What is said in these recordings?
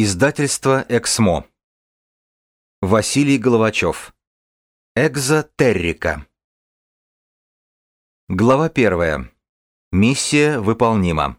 Издательство «Эксмо». Василий Головачев. Экзотеррика. Глава первая. Миссия выполнима.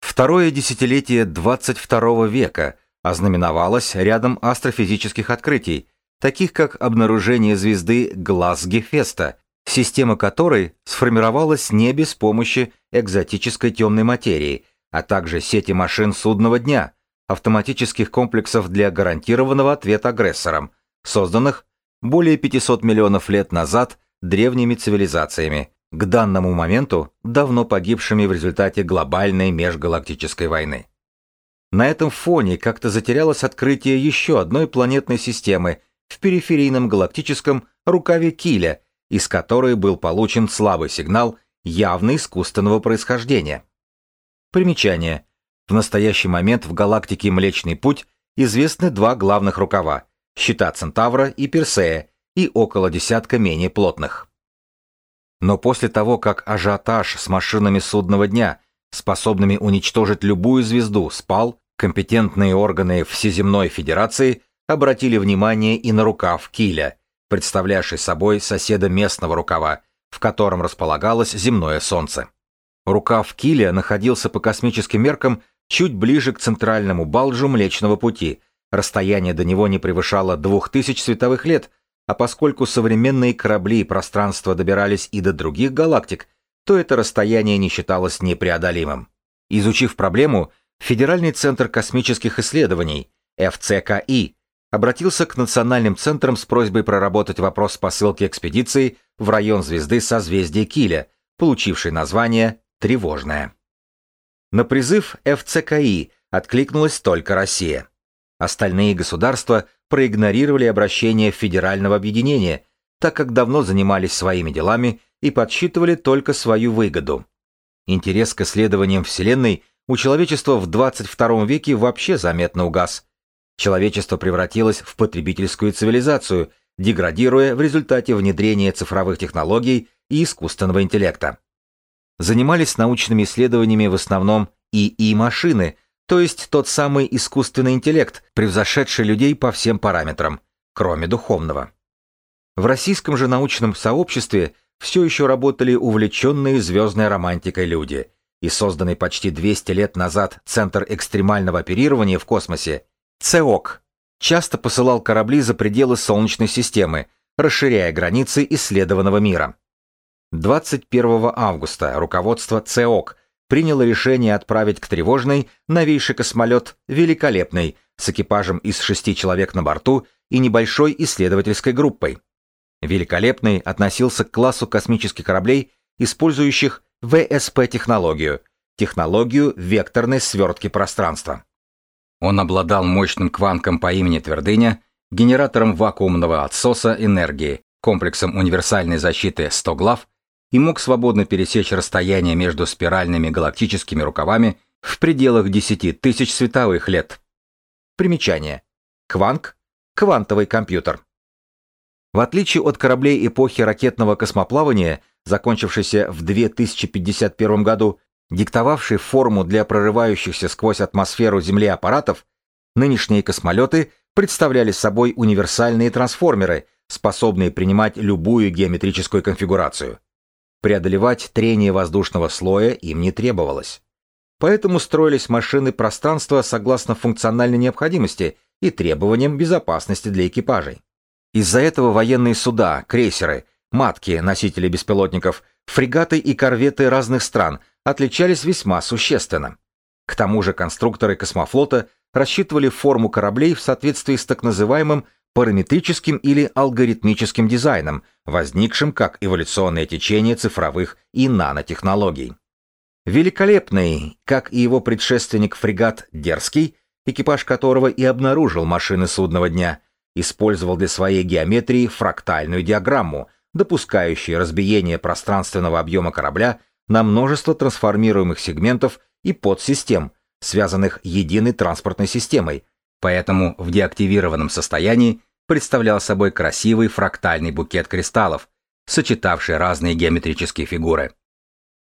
Второе десятилетие 22 века ознаменовалось рядом астрофизических открытий, таких как обнаружение звезды Глаз Гефеста, система которой сформировалась не без помощи экзотической темной материи, а также сети машин судного дня – автоматических комплексов для гарантированного ответа агрессорам, созданных более 500 миллионов лет назад древними цивилизациями, к данному моменту давно погибшими в результате глобальной межгалактической войны. На этом фоне как-то затерялось открытие еще одной планетной системы в периферийном галактическом рукаве Киля, из которой был получен слабый сигнал явно искусственного происхождения. Примечание. В настоящий момент в галактике Млечный Путь известны два главных рукава – щита Центавра и Персея, и около десятка менее плотных. Но после того, как ажиотаж с машинами судного дня, способными уничтожить любую звезду, спал, компетентные органы Всеземной Федерации обратили внимание и на рукав Киля, представлявший собой соседа местного рукава, в котором располагалось земное Солнце. Рукав Киля находился по космическим меркам чуть ближе к центральному балжу Млечного Пути. Расстояние до него не превышало 2000 световых лет, а поскольку современные корабли и пространство добирались и до других галактик, то это расстояние не считалось непреодолимым. Изучив проблему, Федеральный центр космических исследований, ФЦКИ, обратился к национальным центрам с просьбой проработать вопрос посылки экспедиции в район звезды созвездия Киля, получившей название «Тревожная». На призыв ФЦКИ откликнулась только Россия. Остальные государства проигнорировали обращение Федерального объединения, так как давно занимались своими делами и подсчитывали только свою выгоду. Интерес к исследованиям Вселенной у человечества в 22 веке вообще заметно угас. Человечество превратилось в потребительскую цивилизацию, деградируя в результате внедрения цифровых технологий и искусственного интеллекта занимались научными исследованиями в основном ИИ-машины, то есть тот самый искусственный интеллект, превзошедший людей по всем параметрам, кроме духовного. В российском же научном сообществе все еще работали увлеченные звездной романтикой люди, и созданный почти 200 лет назад Центр экстремального оперирования в космосе, ЦЕОК, часто посылал корабли за пределы Солнечной системы, расширяя границы исследованного мира. 21 августа руководство ЦЕОК приняло решение отправить к тревожной новейший космолет «Великолепный» с экипажем из шести человек на борту и небольшой исследовательской группой. «Великолепный» относился к классу космических кораблей, использующих ВСП-технологию, технологию векторной свертки пространства. Он обладал мощным кванком по имени Твердыня, генератором вакуумного отсоса энергии, комплексом универсальной защиты 100 глав и мог свободно пересечь расстояние между спиральными галактическими рукавами в пределах 10 тысяч световых лет. Примечание. Кванк – квантовый компьютер. В отличие от кораблей эпохи ракетного космоплавания, закончившейся в 2051 году, диктовавшей форму для прорывающихся сквозь атмосферу Земли аппаратов, нынешние космолеты представляли собой универсальные трансформеры, способные принимать любую геометрическую конфигурацию. Преодолевать трение воздушного слоя им не требовалось. Поэтому строились машины пространства согласно функциональной необходимости и требованиям безопасности для экипажей. Из-за этого военные суда, крейсеры, матки, носители беспилотников, фрегаты и корветы разных стран отличались весьма существенно. К тому же конструкторы космофлота рассчитывали форму кораблей в соответствии с так называемым параметрическим или алгоритмическим дизайном, возникшим как эволюционное течение цифровых и нанотехнологий. Великолепный, как и его предшественник фрегат «Дерзкий», экипаж которого и обнаружил машины судного дня, использовал для своей геометрии фрактальную диаграмму, допускающую разбиение пространственного объема корабля на множество трансформируемых сегментов и подсистем, связанных единой транспортной системой, поэтому в деактивированном состоянии представлял собой красивый фрактальный букет кристаллов, сочетавший разные геометрические фигуры.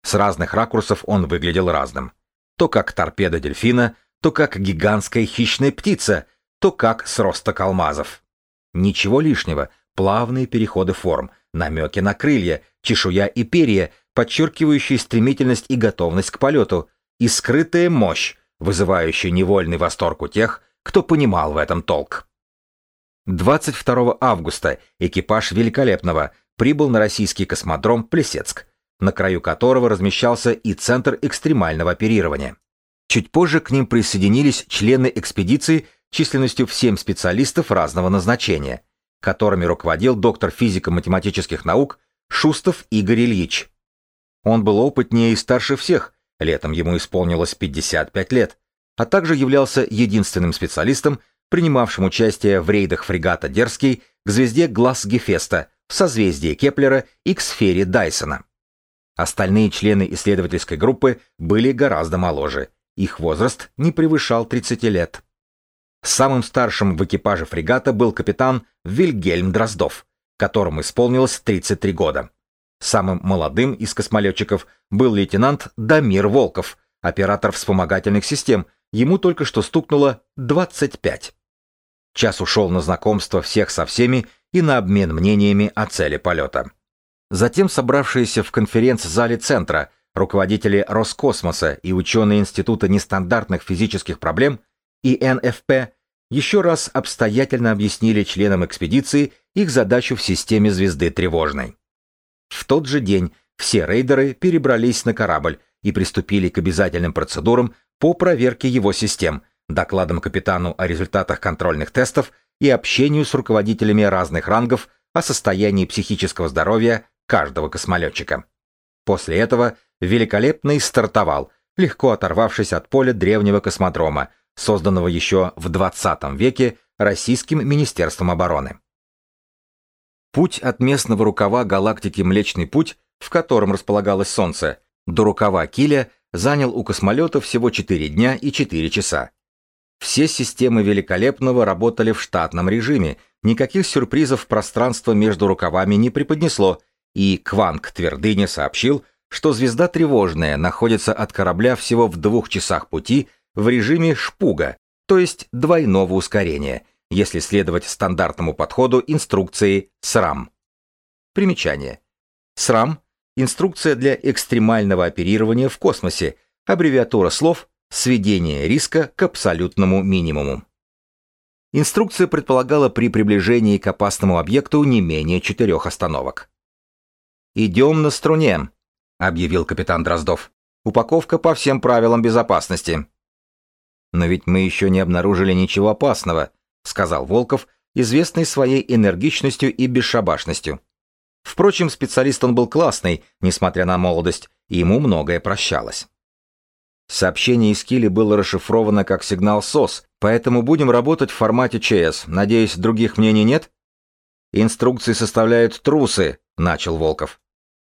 С разных ракурсов он выглядел разным. То как торпеда дельфина, то как гигантская хищная птица, то как сросток алмазов. Ничего лишнего, плавные переходы форм, намеки на крылья, чешуя и перья, подчеркивающие стремительность и готовность к полету, и скрытая мощь, вызывающая невольный восторг у тех, кто понимал в этом толк. 22 августа экипаж «Великолепного» прибыл на российский космодром Плесецк, на краю которого размещался и Центр экстремального оперирования. Чуть позже к ним присоединились члены экспедиции численностью в 7 специалистов разного назначения, которыми руководил доктор физико-математических наук Шустов Игорь Ильич. Он был опытнее и старше всех, летом ему исполнилось 55 лет, а также являлся единственным специалистом, принимавшим участие в рейдах фрегата «Дерзкий» к звезде Глаз Гефеста в созвездии Кеплера и к сфере Дайсона. Остальные члены исследовательской группы были гораздо моложе, их возраст не превышал 30 лет. Самым старшим в экипаже фрегата был капитан Вильгельм Дроздов, которому исполнилось 33 года. Самым молодым из космолетчиков был лейтенант Дамир Волков, оператор вспомогательных систем, ему только что стукнуло 25. Час ушел на знакомство всех со всеми и на обмен мнениями о цели полета. Затем собравшиеся в конференц-зале центра руководители Роскосмоса и ученые Института нестандартных физических проблем и НФП еще раз обстоятельно объяснили членам экспедиции их задачу в системе звезды Тревожной. В тот же день все рейдеры перебрались на корабль и приступили к обязательным процедурам по проверке его систем, докладам капитану о результатах контрольных тестов и общению с руководителями разных рангов о состоянии психического здоровья каждого космолетчика. После этого великолепный стартовал, легко оторвавшись от поля древнего космодрома, созданного еще в 20 веке Российским Министерством обороны. Путь от местного рукава галактики Млечный Путь, в котором располагалось Солнце, до рукава Киля занял у космолета всего 4 дня и 4 часа. Все системы Великолепного работали в штатном режиме, никаких сюрпризов пространство между рукавами не преподнесло, и Кванг Твердыня сообщил, что звезда тревожная находится от корабля всего в двух часах пути в режиме шпуга, то есть двойного ускорения, если следовать стандартному подходу инструкции СРАМ. Примечание. СРАМ – инструкция для экстремального оперирования в космосе, аббревиатура слов «сведение риска к абсолютному минимуму». Инструкция предполагала при приближении к опасному объекту не менее четырех остановок. «Идем на струне», — объявил капитан Дроздов. «Упаковка по всем правилам безопасности». «Но ведь мы еще не обнаружили ничего опасного», — сказал Волков, известный своей энергичностью и бесшабашностью. Впрочем, специалист он был классный, несмотря на молодость, и ему многое прощалось. Сообщение из Кили было расшифровано как сигнал СОС, поэтому будем работать в формате ЧС. Надеюсь, других мнений нет? Инструкции составляют трусы, начал Волков.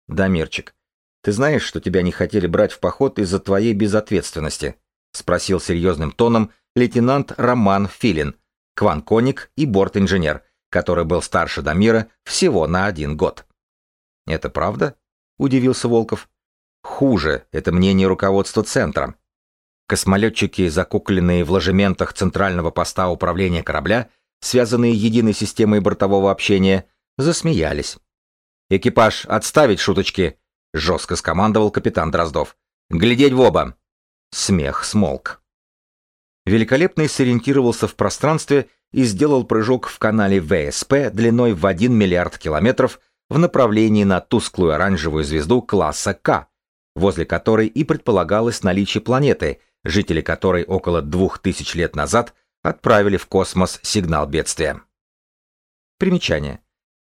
Дамирчик, ты знаешь, что тебя не хотели брать в поход из-за твоей безответственности? Спросил серьезным тоном лейтенант Роман Филин, кванконик и борт-инженер, который был старше Дамира всего на один год. Это правда? Удивился Волков. Хуже, это мнение руководства центра. Космолетчики, закукленные в ложементах центрального поста управления корабля, связанные единой системой бортового общения, засмеялись. «Экипаж, отставить шуточки!» — жестко скомандовал капитан Дроздов. «Глядеть в оба!» Смех смолк. Великолепный сориентировался в пространстве и сделал прыжок в канале ВСП длиной в 1 миллиард километров в направлении на тусклую оранжевую звезду класса К, возле которой и предполагалось наличие планеты, жители которой около двух тысяч лет назад отправили в космос сигнал бедствия. Примечание.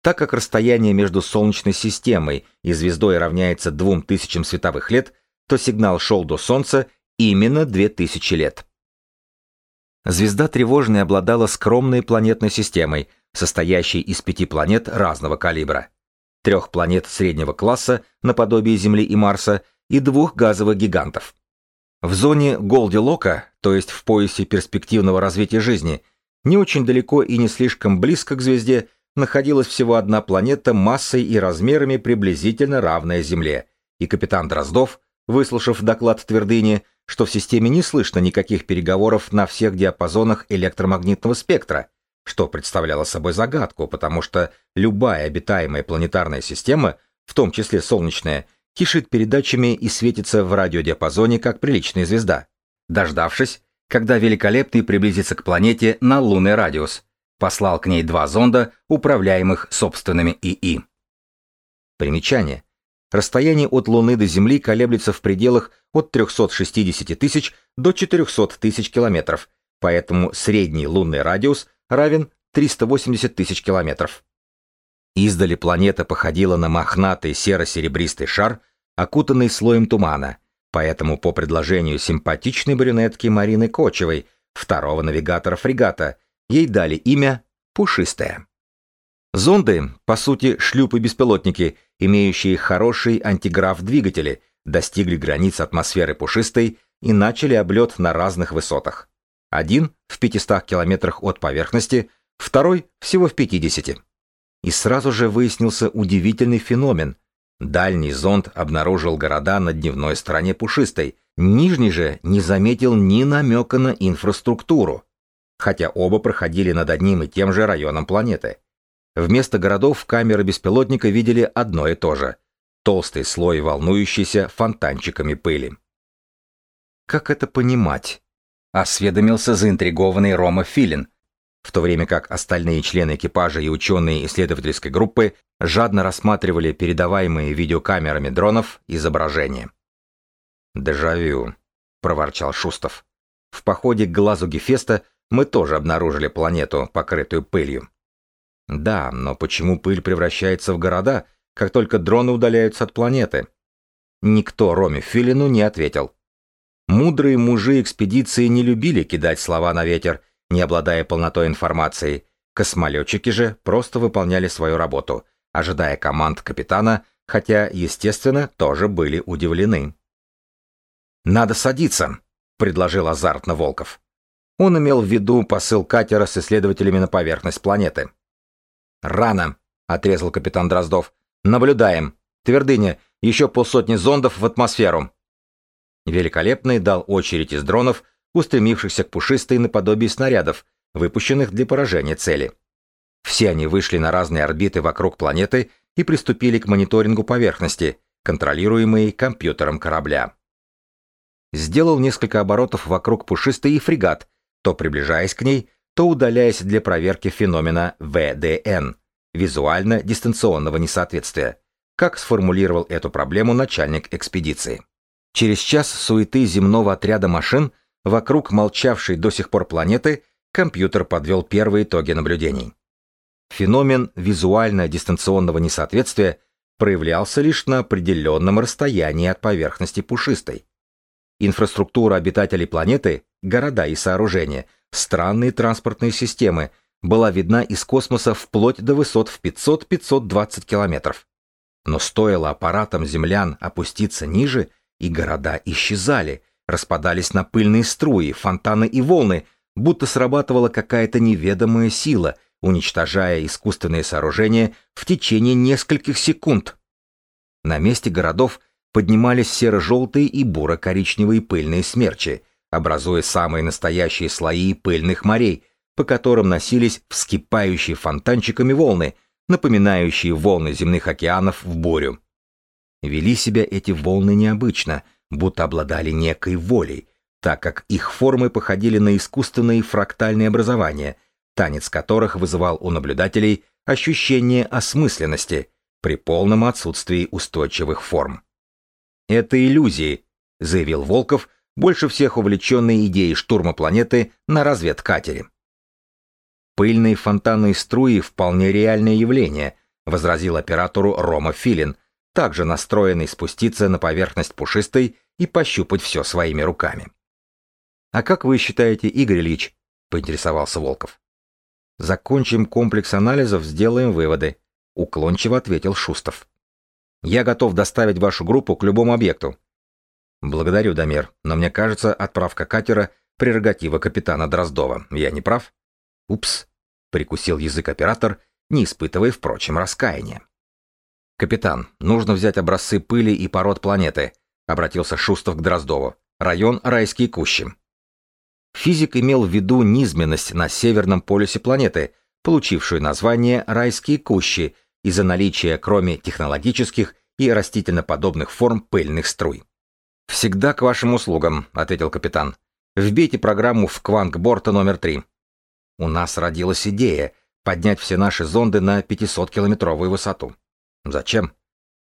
Так как расстояние между Солнечной системой и звездой равняется 2000 световых лет, то сигнал шел до Солнца именно 2000 лет. Звезда тревожная обладала скромной планетной системой, состоящей из пяти планет разного калибра. Трех планет среднего класса, наподобие Земли и Марса, и двух газовых гигантов. В зоне Голди-Лока, то есть в поясе перспективного развития жизни, не очень далеко и не слишком близко к звезде находилась всего одна планета массой и размерами приблизительно равная Земле, и капитан Дроздов, выслушав доклад Твердыни, что в системе не слышно никаких переговоров на всех диапазонах электромагнитного спектра, что представляло собой загадку, потому что любая обитаемая планетарная система, в том числе солнечная, кишит передачами и светится в радиодиапазоне как приличная звезда. Дождавшись, когда Великолепный приблизится к планете на лунный радиус, послал к ней два зонда, управляемых собственными ИИ. Примечание. Расстояние от Луны до Земли колеблется в пределах от 360 тысяч до 400 тысяч километров, поэтому средний лунный радиус равен 380 тысяч километров. Издали планета походила на мохнатый серо-серебристый шар, окутанный слоем тумана, поэтому по предложению симпатичной брюнетки Марины Кочевой, второго навигатора фрегата, ей дали имя «Пушистая». Зонды, по сути, шлюпы-беспилотники, имеющие хороший антиграф-двигатели, достигли границ атмосферы пушистой и начали облет на разных высотах. Один в 500 километрах от поверхности, второй всего в 50. И сразу же выяснился удивительный феномен. Дальний зонд обнаружил города на дневной стороне пушистой, нижний же не заметил ни намека на инфраструктуру, хотя оба проходили над одним и тем же районом планеты. Вместо городов камеры беспилотника видели одно и то же – толстый слой волнующийся фонтанчиками пыли. Как это понимать? Осведомился заинтригованный Рома Филин, в то время как остальные члены экипажа и ученые исследовательской группы жадно рассматривали передаваемые видеокамерами дронов изображения. «Дежавю», — проворчал Шустов. «В походе к глазу Гефеста мы тоже обнаружили планету, покрытую пылью». «Да, но почему пыль превращается в города, как только дроны удаляются от планеты?» Никто Роме Филину не ответил. Мудрые мужи экспедиции не любили кидать слова на ветер, не обладая полнотой информации. Космолетчики же просто выполняли свою работу, ожидая команд капитана, хотя, естественно, тоже были удивлены. «Надо садиться», — предложил азартно Волков. Он имел в виду посыл катера с исследователями на поверхность планеты. «Рано», — отрезал капитан Дроздов. «Наблюдаем. Твердыня, еще полсотни зондов в атмосферу. Великолепный дал очередь из дронов, устремившихся к пушистой наподобие снарядов, выпущенных для поражения цели. Все они вышли на разные орбиты вокруг планеты и приступили к мониторингу поверхности, контролируемой компьютером корабля. Сделал несколько оборотов вокруг пушистой и фрегат, то приближаясь к ней, то удаляясь для проверки феномена ВДН – визуально-дистанционного несоответствия, как сформулировал эту проблему начальник экспедиции. Через час суеты земного отряда машин вокруг молчавшей до сих пор планеты компьютер подвел первые итоги наблюдений. Феномен визуально-дистанционного несоответствия проявлялся лишь на определенном расстоянии от поверхности пушистой. Инфраструктура обитателей планеты, города и сооружения, странные транспортные системы была видна из космоса вплоть до высот в 500-520 километров. Но стоило аппаратам землян опуститься ниже, и города исчезали, распадались на пыльные струи, фонтаны и волны, будто срабатывала какая-то неведомая сила, уничтожая искусственные сооружения в течение нескольких секунд. На месте городов поднимались серо-желтые и буро-коричневые пыльные смерчи, образуя самые настоящие слои пыльных морей, по которым носились вскипающие фонтанчиками волны, напоминающие волны земных океанов в бурю. Вели себя эти волны необычно, будто обладали некой волей, так как их формы походили на искусственные фрактальные образования, танец которых вызывал у наблюдателей ощущение осмысленности при полном отсутствии устойчивых форм. «Это иллюзии», — заявил Волков, больше всех увлеченный идеей штурма планеты на разведкатере. «Пыльные фонтанные струи — вполне реальное явление», — возразил оператору Рома Филин, также настроенный спуститься на поверхность пушистой и пощупать все своими руками. «А как вы считаете, Игорь Ильич?» — поинтересовался Волков. «Закончим комплекс анализов, сделаем выводы», — уклончиво ответил Шустов. «Я готов доставить вашу группу к любому объекту». «Благодарю, Дамир, но мне кажется, отправка катера — прерогатива капитана Дроздова. Я не прав?» «Упс», — прикусил язык оператор, не испытывая, впрочем, раскаяния. «Капитан, нужно взять образцы пыли и пород планеты», — обратился Шустов к Дроздову. район Райские кущи. Физик имел в виду низменность на северном полюсе планеты, получившую название Райские кущи из-за наличия, кроме технологических и растительноподобных форм пыльных струй. «Всегда к вашим услугам», — ответил капитан. «Вбейте программу в Квангборта номер три». У нас родилась идея поднять все наши зонды на 500-километровую высоту. Зачем?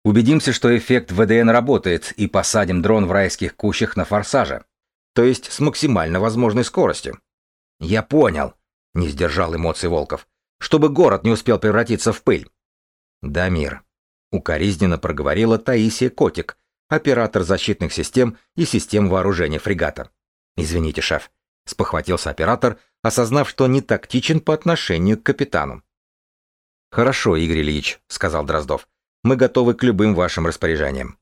Убедимся, что эффект ВДН работает, и посадим дрон в райских кущах на форсаже то есть с максимально возможной скоростью. Я понял, не сдержал эмоций Волков, чтобы город не успел превратиться в пыль. Дамир, укоризненно проговорила Таисия Котик, оператор защитных систем и систем вооружения фрегата. Извините, шеф, спохватился оператор, осознав, что не тактичен по отношению к капитану. Хорошо, Игорь Ильич, сказал Дроздов. Мы готовы к любым вашим распоряжениям.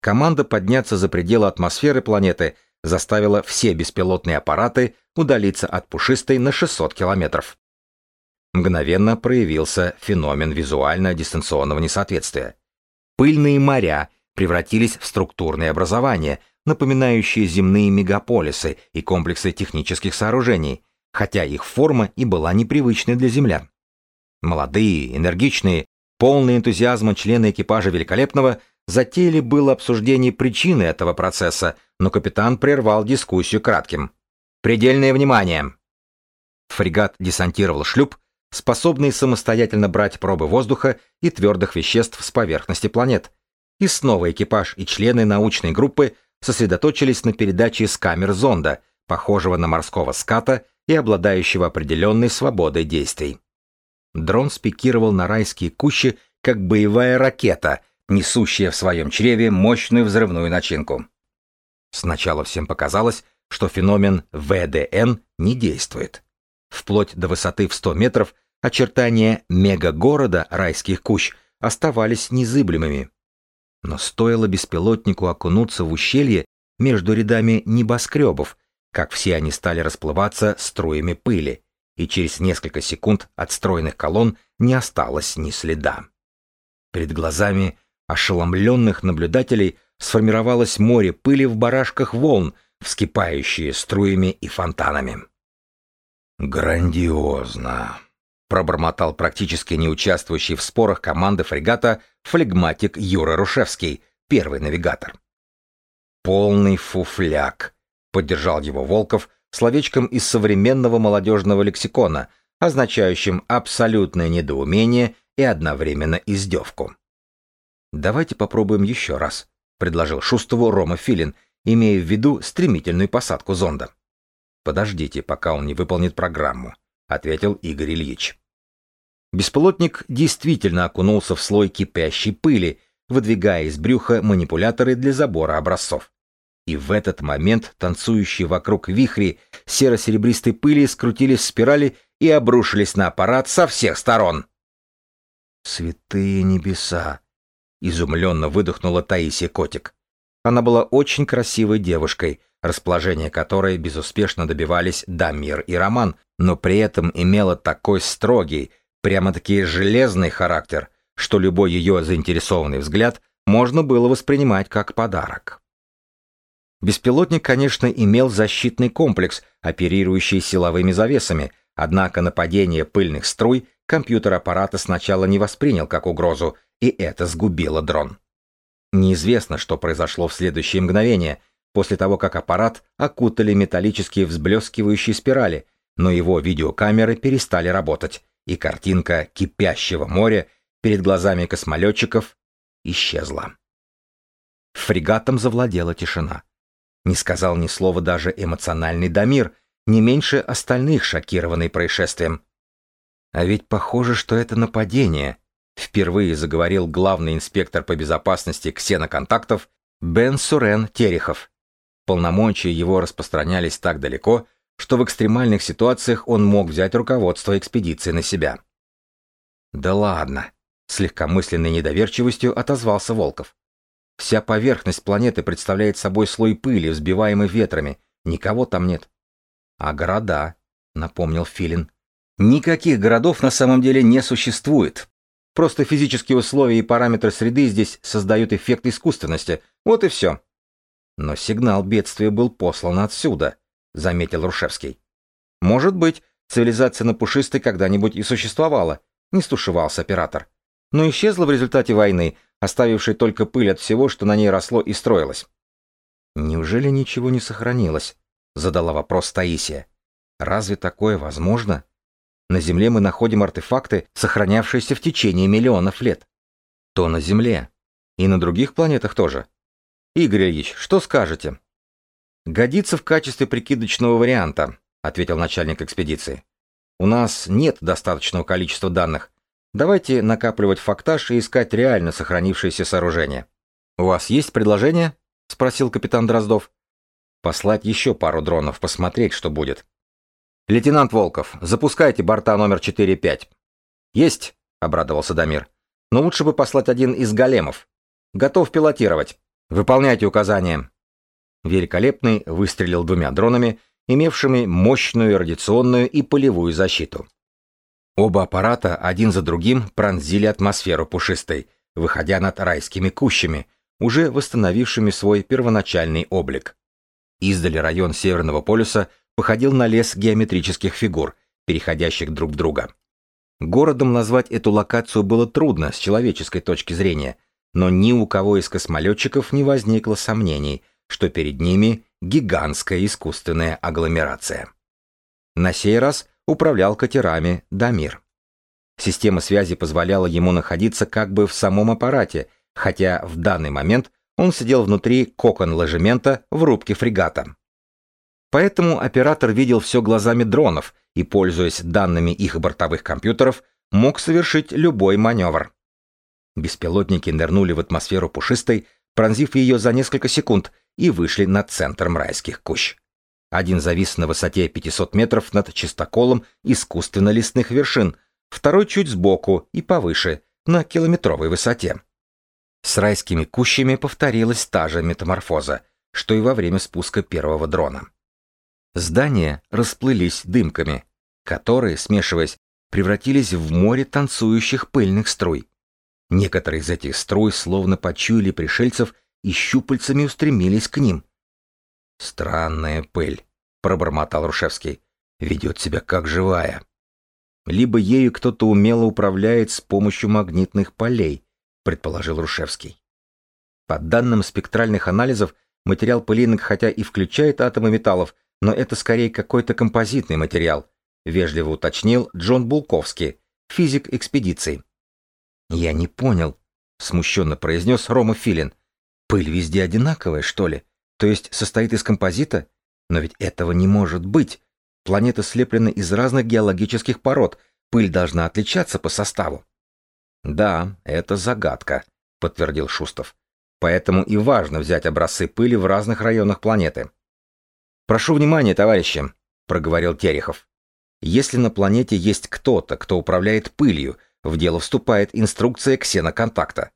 Команда подняться за пределы атмосферы планеты заставила все беспилотные аппараты удалиться от пушистой на 600 километров. Мгновенно проявился феномен визуально-дистанционного несоответствия. Пыльные моря превратились в структурные образования, напоминающие земные мегаполисы и комплексы технических сооружений, хотя их форма и была непривычной для землян. Молодые, энергичные, полные энтузиазма члены экипажа Великолепного затеяли было обсуждение причины этого процесса, но капитан прервал дискуссию кратким. «Предельное внимание!» Фрегат десантировал шлюп, способный самостоятельно брать пробы воздуха и твердых веществ с поверхности планет. И снова экипаж и члены научной группы сосредоточились на передаче с камер зонда, похожего на морского ската и обладающего определенной свободой действий. Дрон спикировал на райские кущи, как боевая ракета, несущая в своем чреве мощную взрывную начинку. Сначала всем показалось, что феномен ВДН не действует. Вплоть до высоты в 100 метров очертания мегагорода райских кущ оставались незыблемыми. Но стоило беспилотнику окунуться в ущелье между рядами небоскребов, как все они стали расплываться струями пыли, и через несколько секунд от стройных колонн не осталось ни следа. Перед глазами ошеломленных наблюдателей сформировалось море пыли в барашках волн, вскипающие струями и фонтанами. «Грандиозно!» — пробормотал практически не участвующий в спорах команды фрегата флегматик Юра Рушевский, первый навигатор. «Полный фуфляк!» — поддержал его Волков словечком из современного молодежного лексикона, означающим абсолютное недоумение и одновременно издевку. «Давайте попробуем еще раз», предложил Шустову Рома Филин, имея в виду стремительную посадку зонда. «Подождите, пока он не выполнит программу», — ответил Игорь Ильич. Беспилотник действительно окунулся в слой кипящей пыли, выдвигая из брюха манипуляторы для забора образцов. И в этот момент танцующие вокруг вихри серо-серебристой пыли скрутились в спирали и обрушились на аппарат со всех сторон. «Святые небеса!» изумленно выдохнула Таисия Котик. Она была очень красивой девушкой, расположение которой безуспешно добивались Дамир и Роман, но при этом имела такой строгий, прямо-таки железный характер, что любой ее заинтересованный взгляд можно было воспринимать как подарок. Беспилотник, конечно, имел защитный комплекс, оперирующий силовыми завесами, однако нападение пыльных струй компьютер аппарата сначала не воспринял как угрозу, и это сгубило дрон. Неизвестно, что произошло в следующее мгновение, после того, как аппарат окутали металлические взблескивающие спирали, но его видеокамеры перестали работать, и картинка кипящего моря перед глазами космолетчиков исчезла. Фрегатом завладела тишина. Не сказал ни слова даже эмоциональный Дамир, не меньше остальных шокированный происшествием. А ведь похоже, что это нападение, Впервые заговорил главный инспектор по безопасности ксеноконтактов Бен Сурен Терехов. Полномочия его распространялись так далеко, что в экстремальных ситуациях он мог взять руководство экспедиции на себя. «Да ладно», — с легкомысленной недоверчивостью отозвался Волков. «Вся поверхность планеты представляет собой слой пыли, взбиваемый ветрами. Никого там нет». «А города», — напомнил Филин. «Никаких городов на самом деле не существует. Просто физические условия и параметры среды здесь создают эффект искусственности. Вот и все. Но сигнал бедствия был послан отсюда, заметил Рушевский. Может быть, цивилизация на пушистой когда-нибудь и существовала, не стушевался оператор. Но исчезла в результате войны, оставившей только пыль от всего, что на ней росло и строилось. Неужели ничего не сохранилось? задала вопрос Таисия. Разве такое возможно? На Земле мы находим артефакты, сохранявшиеся в течение миллионов лет. То на Земле. И на других планетах тоже. Игорь Ильич, что скажете? Годится в качестве прикидочного варианта, ответил начальник экспедиции. У нас нет достаточного количества данных. Давайте накапливать фактаж и искать реально сохранившиеся сооружения. У вас есть предложение? спросил капитан Дроздов. Послать еще пару дронов, посмотреть, что будет. «Лейтенант Волков, запускайте борта номер 4-5». «Есть», — обрадовался Дамир. «Но лучше бы послать один из големов. Готов пилотировать. Выполняйте указания». Великолепный выстрелил двумя дронами, имевшими мощную радиационную и полевую защиту. Оба аппарата один за другим пронзили атмосферу пушистой, выходя над райскими кущами, уже восстановившими свой первоначальный облик. Издали район Северного полюса походил на лес геометрических фигур, переходящих друг в друга. Городом назвать эту локацию было трудно с человеческой точки зрения, но ни у кого из космолетчиков не возникло сомнений, что перед ними гигантская искусственная агломерация. На сей раз управлял катерами Дамир. Система связи позволяла ему находиться как бы в самом аппарате, хотя в данный момент он сидел внутри кокон-ложемента в рубке фрегата. Поэтому оператор видел все глазами дронов и, пользуясь данными их бортовых компьютеров, мог совершить любой маневр. Беспилотники нырнули в атмосферу пушистой, пронзив ее за несколько секунд, и вышли над центром райских кущ. Один завис на высоте 500 метров над чистоколом искусственно-лесных вершин, второй чуть сбоку и повыше, на километровой высоте. С райскими кущами повторилась та же метаморфоза, что и во время спуска первого дрона. Здания расплылись дымками, которые, смешиваясь, превратились в море танцующих пыльных струй. Некоторые из этих струй словно почуяли пришельцев и щупальцами устремились к ним. «Странная пыль», — пробормотал Рушевский, — «ведет себя как живая». «Либо ею кто-то умело управляет с помощью магнитных полей», — предположил Рушевский. По данным спектральных анализов, материал пылинок хотя и включает атомы металлов, но это скорее какой-то композитный материал, вежливо уточнил Джон Булковский, физик экспедиции. Я не понял, смущенно произнес Рома Филин. Пыль везде одинаковая, что ли? То есть состоит из композита? Но ведь этого не может быть. Планета слеплена из разных геологических пород. Пыль должна отличаться по составу. Да, это загадка, подтвердил Шустов. Поэтому и важно взять образцы пыли в разных районах планеты. «Прошу внимания, товарищи», — проговорил Терехов. «Если на планете есть кто-то, кто управляет пылью, в дело вступает инструкция ксеноконтакта.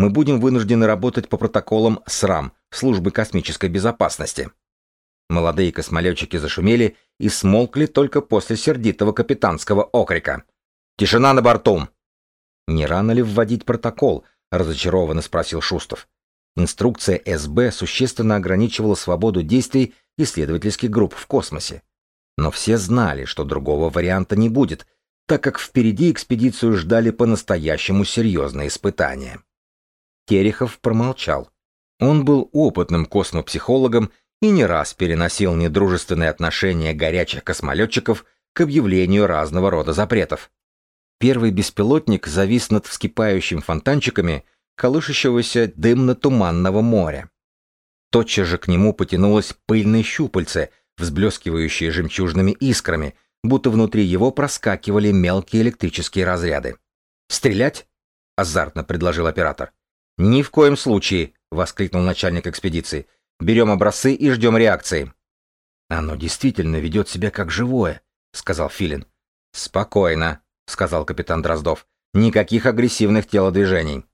Мы будем вынуждены работать по протоколам СРАМ, Службы космической безопасности». Молодые космолетчики зашумели и смолкли только после сердитого капитанского окрика. «Тишина на борту!» «Не рано ли вводить протокол?» — разочарованно спросил Шустов. Инструкция СБ существенно ограничивала свободу действий исследовательских групп в космосе. Но все знали, что другого варианта не будет, так как впереди экспедицию ждали по-настоящему серьезные испытания. Терехов промолчал. Он был опытным космопсихологом и не раз переносил недружественные отношения горячих космолетчиков к объявлению разного рода запретов. Первый беспилотник завис над вскипающими фонтанчиками колышущегося дымно-туманного моря. Тотчас же к нему потянулось пыльное щупальце, взблескивающее жемчужными искрами, будто внутри его проскакивали мелкие электрические разряды. «Стрелять?» — азартно предложил оператор. «Ни в коем случае!» — воскликнул начальник экспедиции. «Берем образцы и ждем реакции». «Оно действительно ведет себя как живое», — сказал Филин. «Спокойно», — сказал капитан Дроздов. «Никаких агрессивных телодвижений».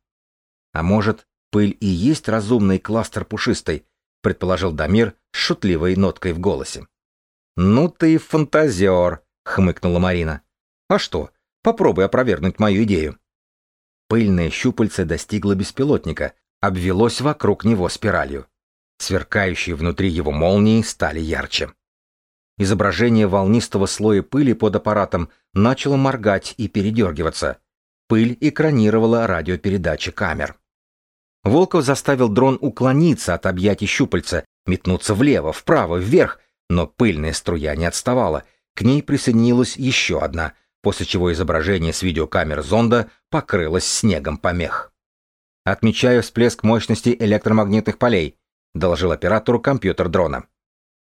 «А может, Пыль и есть разумный кластер пушистой, предположил Дамир с шутливой ноткой в голосе. Ну ты фантазер, хмыкнула Марина. А что? Попробуй опровергнуть мою идею. Пыльное щупальце достигло беспилотника, обвелось вокруг него спиралью. Сверкающие внутри его молнии стали ярче. Изображение волнистого слоя пыли под аппаратом начало моргать и передергиваться. Пыль экранировала радиопередачи камер. Волков заставил дрон уклониться от объятий щупальца, метнуться влево, вправо, вверх, но пыльная струя не отставала. К ней присоединилась еще одна, после чего изображение с видеокамер зонда покрылось снегом помех. «Отмечаю всплеск мощности электромагнитных полей», — доложил оператору компьютер дрона.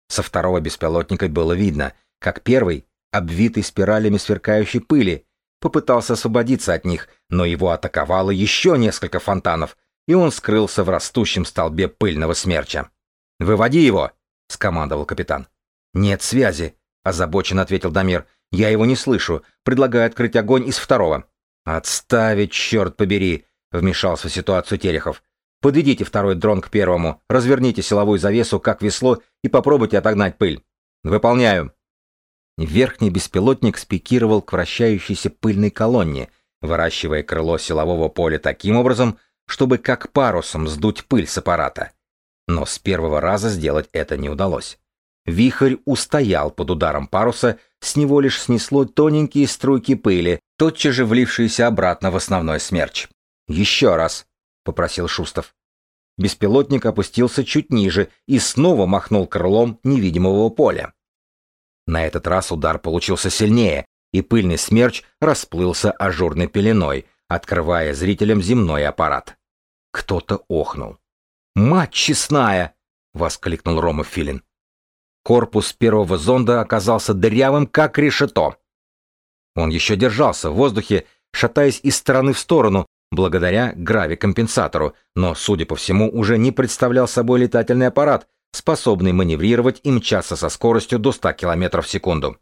Со второго беспилотника было видно, как первый, обвитый спиралями сверкающей пыли, попытался освободиться от них, но его атаковало еще несколько фонтанов, и он скрылся в растущем столбе пыльного смерча. «Выводи его!» — скомандовал капитан. «Нет связи», — озабоченно ответил Дамир. «Я его не слышу. Предлагаю открыть огонь из второго». «Отставить, черт побери!» — вмешался в ситуацию Терехов. «Подведите второй дрон к первому, разверните силовую завесу, как весло, и попробуйте отогнать пыль». «Выполняю». Верхний беспилотник спикировал к вращающейся пыльной колонне, выращивая крыло силового поля таким образом, чтобы как парусом сдуть пыль с аппарата. Но с первого раза сделать это не удалось. Вихрь устоял под ударом паруса, с него лишь снесло тоненькие струйки пыли, тотчас же влившиеся обратно в основной смерч. «Еще раз», — попросил Шустов. Беспилотник опустился чуть ниже и снова махнул крылом невидимого поля. На этот раз удар получился сильнее, и пыльный смерч расплылся ажурной пеленой, открывая зрителям земной аппарат. Кто-то охнул. «Мать честная!» — воскликнул Рома Филин. Корпус первого зонда оказался дырявым, как решето. Он еще держался в воздухе, шатаясь из стороны в сторону, благодаря гравикомпенсатору, но, судя по всему, уже не представлял собой летательный аппарат, способный маневрировать и мчаться со скоростью до 100 км в секунду.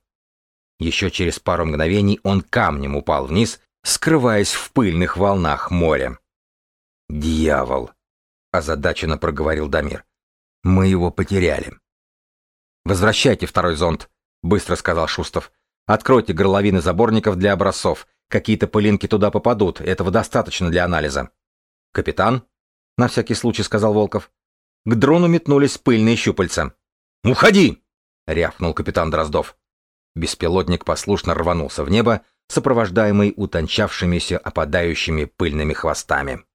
Еще через пару мгновений он камнем упал вниз, скрываясь в пыльных волнах моря. «Дьявол!» — озадаченно проговорил Дамир. «Мы его потеряли». «Возвращайте второй зонд», — быстро сказал Шустов. «Откройте горловины заборников для образцов. Какие-то пылинки туда попадут, этого достаточно для анализа». «Капитан?» — на всякий случай сказал Волков. К дрону метнулись пыльные щупальца. «Уходи!» — рявкнул капитан Дроздов. Беспилотник послушно рванулся в небо, сопровождаемый утончавшимися опадающими пыльными хвостами.